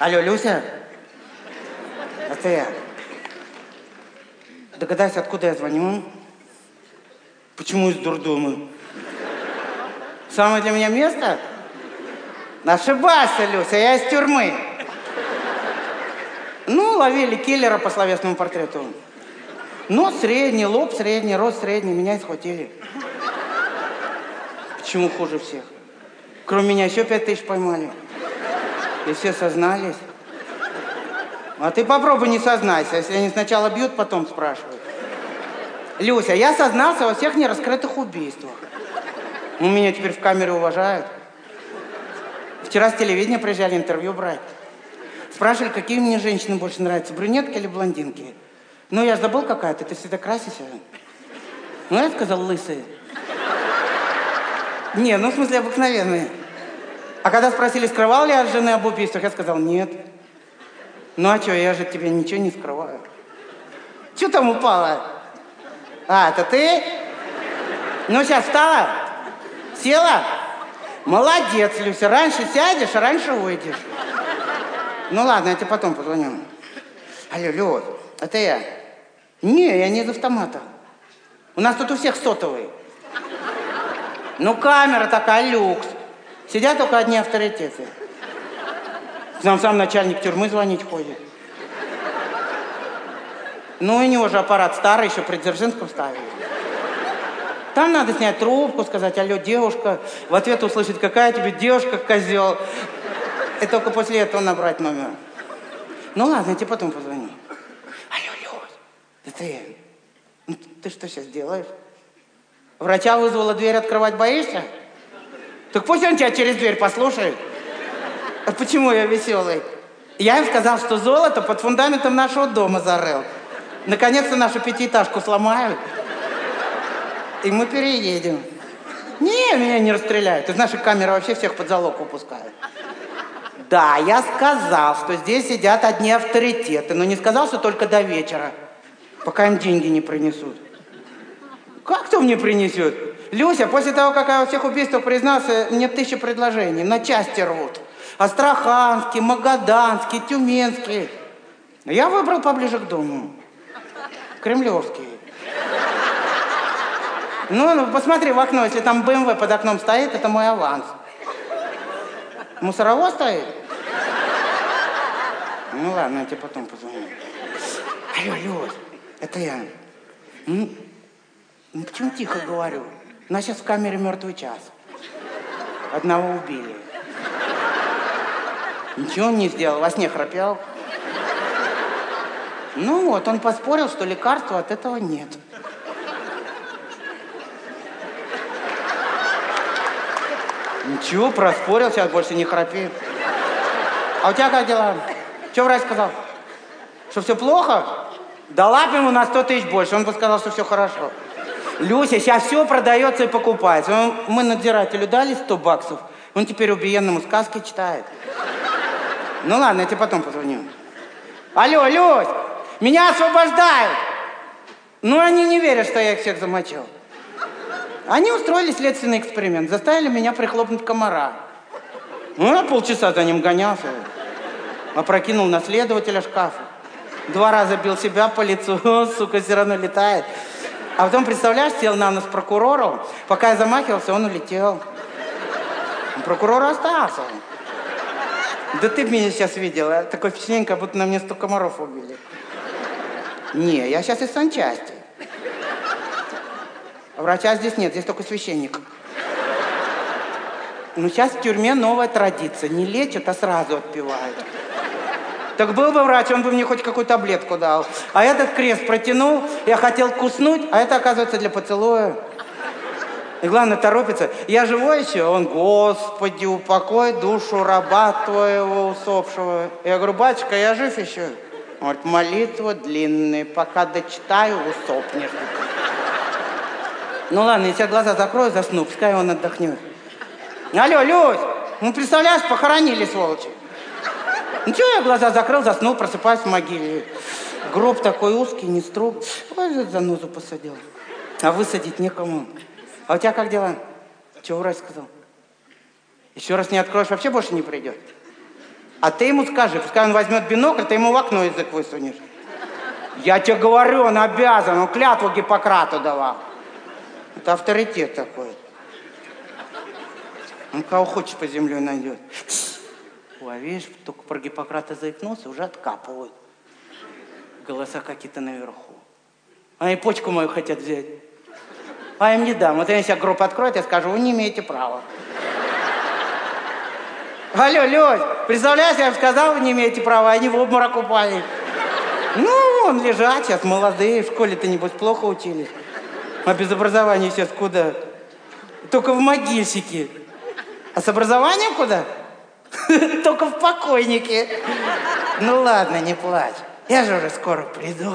Алло, Люся? Это я. Догадайся, откуда я звоню? Почему из дурдома? Самое для меня место? Ошибайся, Люся, я из тюрьмы. Ну, ловили киллера по словесному портрету. Нос средний, лоб средний, рост средний, меня и схватили. Почему хуже всех? Кроме меня еще пять тысяч поймали. И все сознались. А ты попробуй не сознайся, если они сначала бьют, потом спрашивают. Люся, я сознался во всех нераскрытых убийствах. Ну, меня теперь в камере уважают. Вчера с телевидения приезжали интервью брать. Спрашивали, какие мне женщины больше нравятся, брюнетки или блондинки. Ну, я забыл какая-то, ты всегда красишься. Ну, я сказал, лысые. Не, ну, в смысле, обыкновенные. А когда спросили, скрывал ли я от жены об убийствах, я сказал, нет. Ну, а что, я же тебе ничего не скрываю. Что там упало? А, это ты? Ну, сейчас встала? Села? Молодец, Люся. Раньше сядешь, а раньше выйдешь. Ну, ладно, я тебе потом позвоню. Алло, Люд, это я. Не, я не из автомата. У нас тут у всех сотовый. Ну, камера такая, люкс. Сидят только одни авторитеты. К нам сам начальник тюрьмы звонить ходит. Ну, у него же аппарат старый, еще при Дзержинском ставили. Там надо снять трубку, сказать, алло, девушка. В ответ услышать, какая тебе девушка, козел. И только после этого набрать номер. Ну ладно, я тебе потом позвоню. Алло, Люсь, это я. Ну, ты что сейчас делаешь? Врача вызвала дверь открывать, боишься? Так пусть он тебя через дверь послушает. А почему я веселый? Я им сказал, что золото под фундаментом нашего дома зарыл. Наконец-то нашу пятиэтажку сломают. И мы переедем. Не, меня не расстреляют. Из нашей камеры вообще всех под залог выпускают. Да, я сказал, что здесь сидят одни авторитеты, но не сказал, что только до вечера, пока им деньги не принесут. Как кто мне принесет? Люся, после того, как я во всех убийствах признался, мне тысячи предложений, на части рвут. Астраханский, Магаданский, Тюменский. Я выбрал поближе к дому. Кремлевский. Ну, ну, посмотри в окно, если там БМВ под окном стоит, это мой аванс. Мусоровоз стоит? Ну ладно, я тебе потом позвоню. Алло, Люсь, это я. Ну, почему тихо говорю? У сейчас в камере мертвый час. Одного убили. Ничего он не сделал, во сне храпел. Ну вот, он поспорил, что лекарства от этого нет. Ничего, проспорил, сейчас больше не храпит. А у тебя как дела? Что врач сказал? Что все плохо? Дала бы ему на 100 тысяч больше, он бы сказал, что все хорошо. Люся, сейчас все продается и покупается. Мы надзирателю дали 100 баксов, он теперь убиенному сказки читает. Ну ладно, я тебе потом позвоню. Алло, Люсь, меня освобождают! Ну, они не верят, что я их всех замочил. Они устроили следственный эксперимент, заставили меня прихлопнуть комара. Ну, я полчаса за ним гонялся. Опрокинул на следователя шкафа. Два раза бил себя по лицу, сука, все равно летает. А потом, представляешь, сел на нос прокурору. Пока я замахивался, он улетел. Прокурор остался. Да ты меня сейчас видела. Такое впечатление, как будто на мне сто комаров убили. Не, я сейчас из санчасти. Врача здесь нет, здесь только священник. Ну, сейчас в тюрьме новая традиция. Не лечат, а сразу отпивают. Так был бы врач, он бы мне хоть какую таблетку дал. А этот крест протянул, я хотел куснуть, а это, оказывается, для поцелуя. И главное, торопится. Я живой еще? Он, Господи, упокой душу раба твоего усопшего. Я говорю, батюшка, я жив еще? Он говорит, молитва длинная, пока дочитаю, усопнешь. Ну ладно, я тебе глаза закрою, засну, пускай он отдохнет. Алло, Люсь, ну представляешь, похоронили, сволочи. Ну что, я глаза закрыл, заснул, просыпаюсь в могиле. Гроб такой узкий, не струк. Ой, занозу посадил. А высадить некому. А у тебя как дела? Чего врач сказал? Еще раз не откроешь, вообще больше не придет. А ты ему скажи, пускай он возьмет бинокль, ты ему в окно язык высунешь. Я тебе говорю, он обязан, он клятву Гиппократу давал. Это авторитет такой. Он кого хочешь по земле найдет. Ой, видишь, только про Гиппократа заикнулся, уже откапывают. Голоса какие-то наверху. Они почку мою хотят взять. А я им не дам. Вот они себя группу откроют, я скажу, вы не имеете права. Алло, Лёсь, представляешь, я им сказал, вы не имеете права, они в обморок упали. Ну, он лежат сейчас, молодые, в школе-то, небось, плохо учились. А без образования сейчас куда? Только в могильщике. А с образованием куда? Только в покойнике. Ну ладно, не плачь. Я же уже скоро приду.